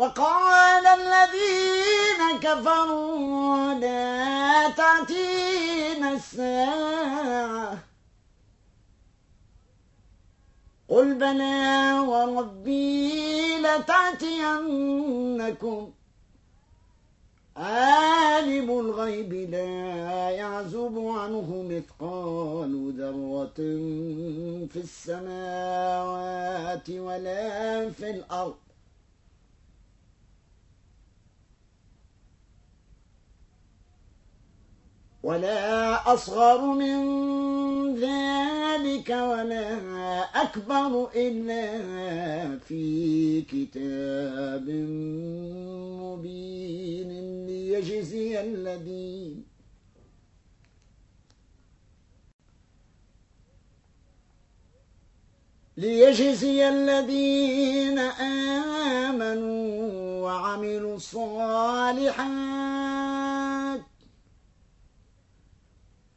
وقال الذين كفروا لا تأتينا الساعة. قل بلى وربي لتأتينكم. عالم الغيب لا يعزب عنه مثقال ذرة في السماوات ولا في الأرض. ولا أصغر من ذلك ولا أكبر إلا في كتاب مبين ليجزي الذين ليجزي الذين آمنوا وعملوا الصالحات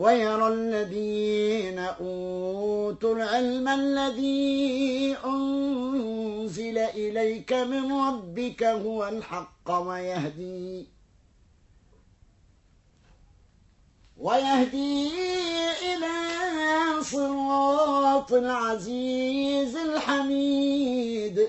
ويرى الذين أوتوا العلم الذي أنزل إليك من ربك هو الحق ويهدي ويهدي إلى صراط العزيز الحميد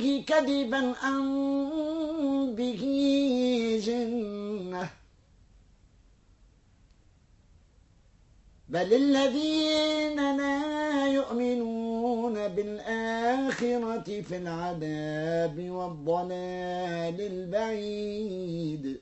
كذبا أم به جنة. بل الذين لا يؤمنون بالآخرة في العذاب والضلال البعيد.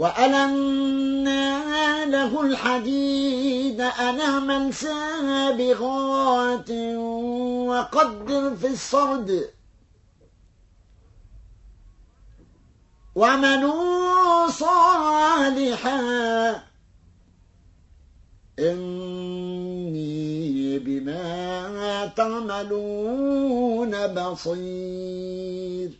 وألنا له الحديد أن اعمل سابغات وقدر في الصرد وعملوا صالحا إني بما تعملون بصير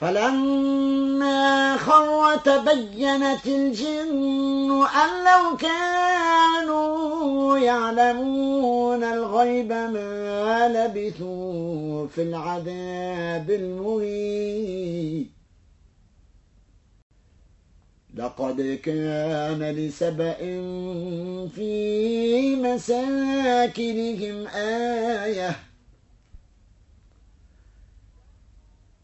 فلما خر تبينت الجن أن لو كانوا يعلمون الغيب ما لبثوا في العذاب المهين. لقد كان لسبأ في مساكنهم آية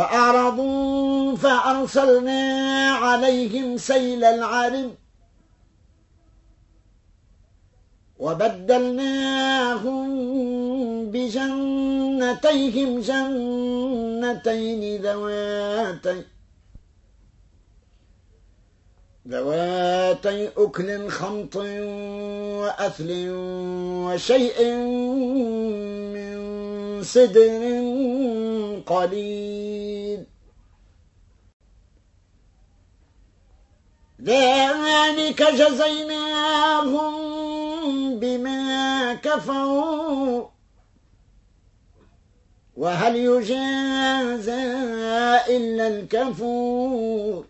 فأعرضوا فأرسلنا عليهم سيل العرم وبدلناهم بجنتيهم جنتين ذواتي ذواتي أكل خمط وأثل وشيء سدر قليل. ذلك جزيناهم بما كفروا. وهل يجازى إلا الكفور؟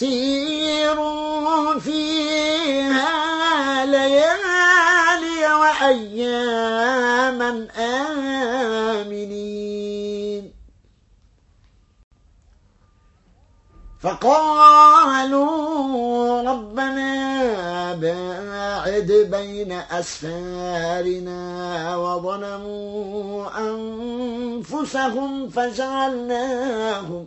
سيروا فيها ليالي وأياما آمنين. فقالوا ربنا باعد بين أسفارنا وظلموا أنفسهم فجعلناهم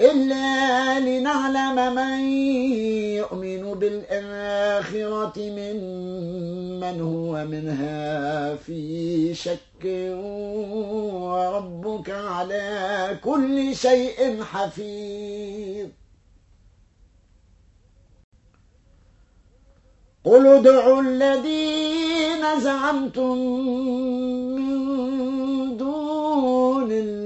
إلا لنعلم من يؤمن بالآخرة ممن هو منها في شك وربك على كل شيء حفيظ. قل ادعوا الذين زعمتم من دون الله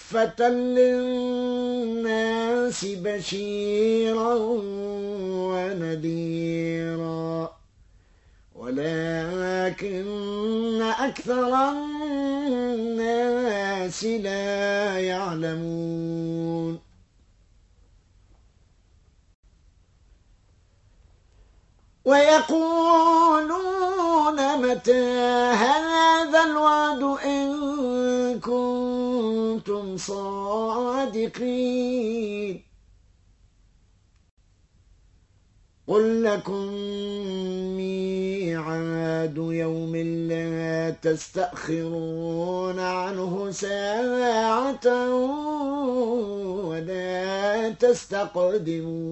للناس بشيرا ونذيرا. ولكن أكثر الناس لا يعلمون. ويقولون متى هذا الوعد إن كنتم صادقين. قل لكم ميعاد يوم لا تستأخرون عنه ساعة ولا تستقدمون.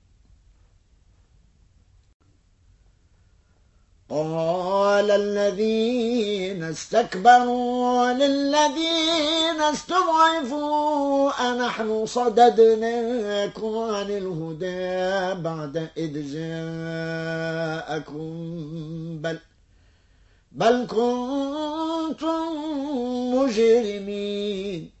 قال الذين استكبروا للذين استضعفوا أنحن صددناكم عن الهدى بعد إذ جاءكم بل بل كنتم مجرمين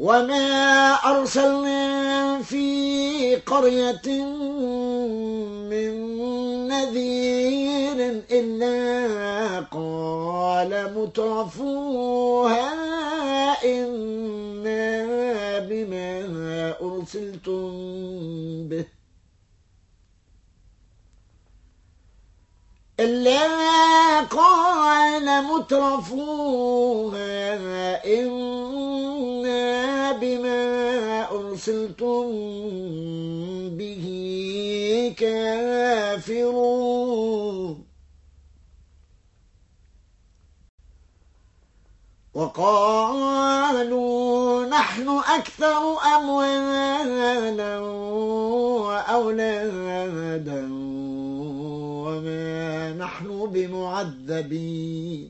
وما أرسلنا في قرية من نذير إلا قال مترفوها إنا بما أرسلتم به إلا قال مترفوها إنا أرسلتم به كافرون. وقالوا نحن أكثر أموالا وأولادا وما نحن بمعذبين.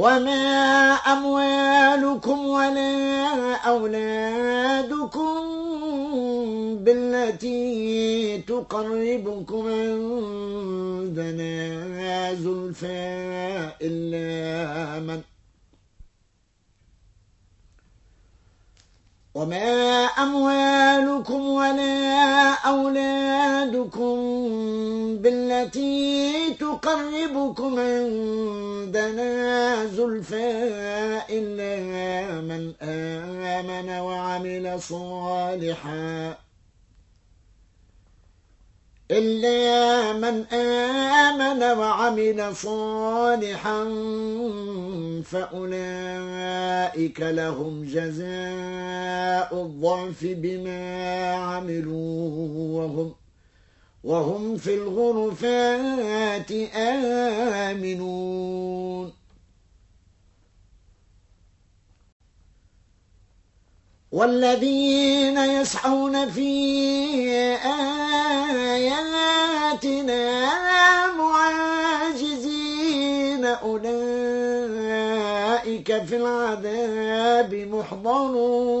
وما أموالكم ولا أولادكم بالتي تقربكم عندنا زلفى إلا من وما أموالكم ولا أولادكم بالتي تقربكم عندنا زلفى إلا من آمن وعمل صالحاً إلا من آمن وعمل صالحا فأولئك لهم جزاء الضعف بما عملوا وهم وهم في الغرفات آمنون. والذين يسعون في آياتنا معاجزين أولئك في العذاب محضرون.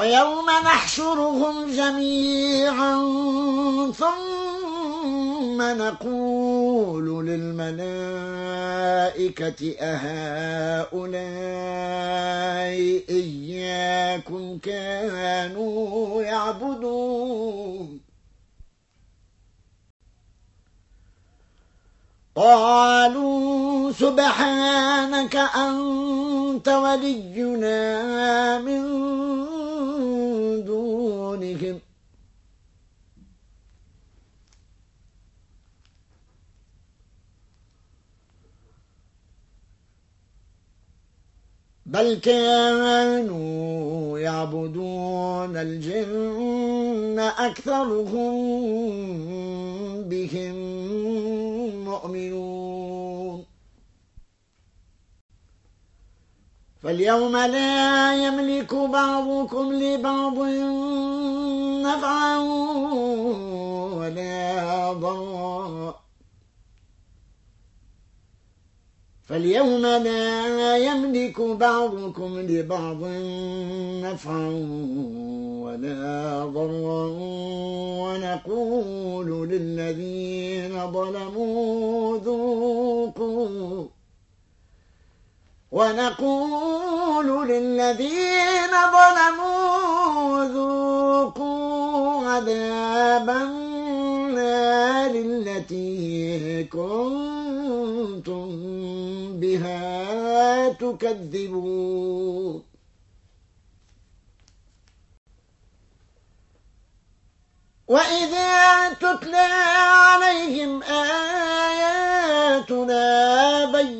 ويوم نحشرهم جميعا ثم نقول للملائكة أهؤلاء إياكم كانوا يعبدون. قالوا سبحانك أنت ولينا من دونهم. بل كانوا يعبدون الجن أكثرهم بهم مؤمنون. فاليوم لا يملك بعضكم لبعض نفعا ولا ضرا. فاليوم لا يملك بعضكم لبعض نفعا ولا ضرا. ونقول للذين ظلموا ذوقوا ونقول للذين ظلموا ذوقوا عذاب النار التي كنتم بها تكذبون. وإذا تتلى عليهم آياتنا بينات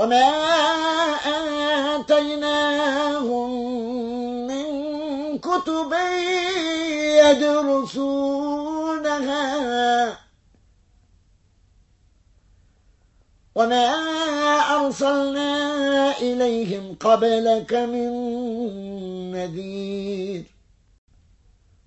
وما آتيناهم من كتب يدرسونها وما أرسلنا إليهم قبلك من نذير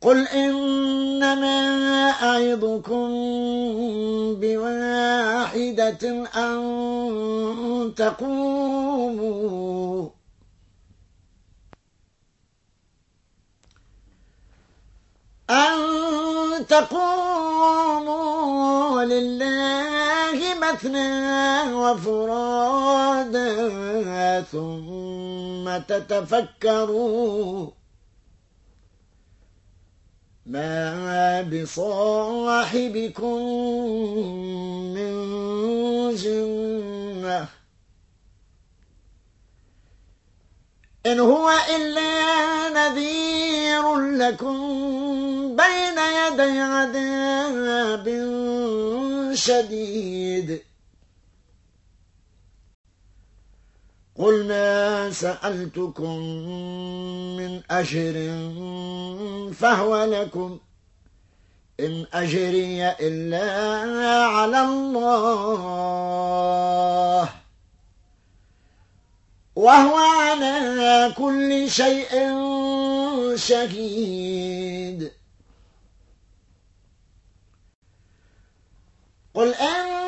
قل إنما أعظكم بواحدة أن تقوموا أن تقوموا لله مثنى وفرادا ثم تتفكروا ما بصاحبكم من جنة إن هو إلا نذير لكم بين يدي عذاب شديد قل ما سألتكم من أجر فهو لكم. إن أجري إلا على الله. وهو على كل شيء شهيد. قل إن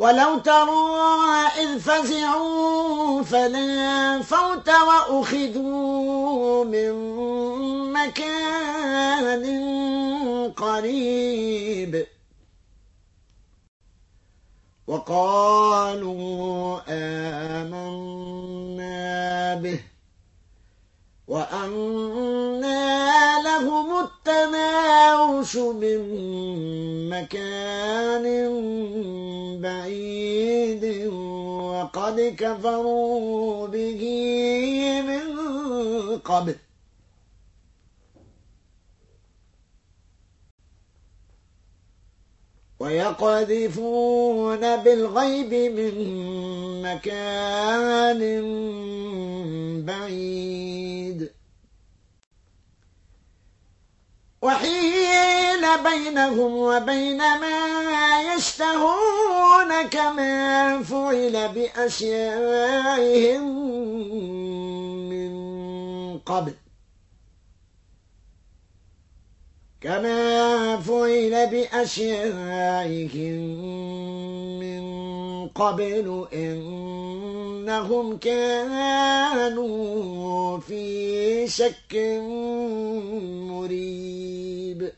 ولو ترى إذ فزعوا فلا فوت وأخذوا من مكان قريب. وقالوا آمنا به. وأنا لهم التناوش من مكان بعيد وقد كفروا به من قبل. ويقذفون بالغيب من مكان بعيد. وحيل بينهم وبين ما يشتهون كما فعل بأشيائهم من قبل. كما فعل بأشيائهم من قبل إنهم كانوا في شك مريب.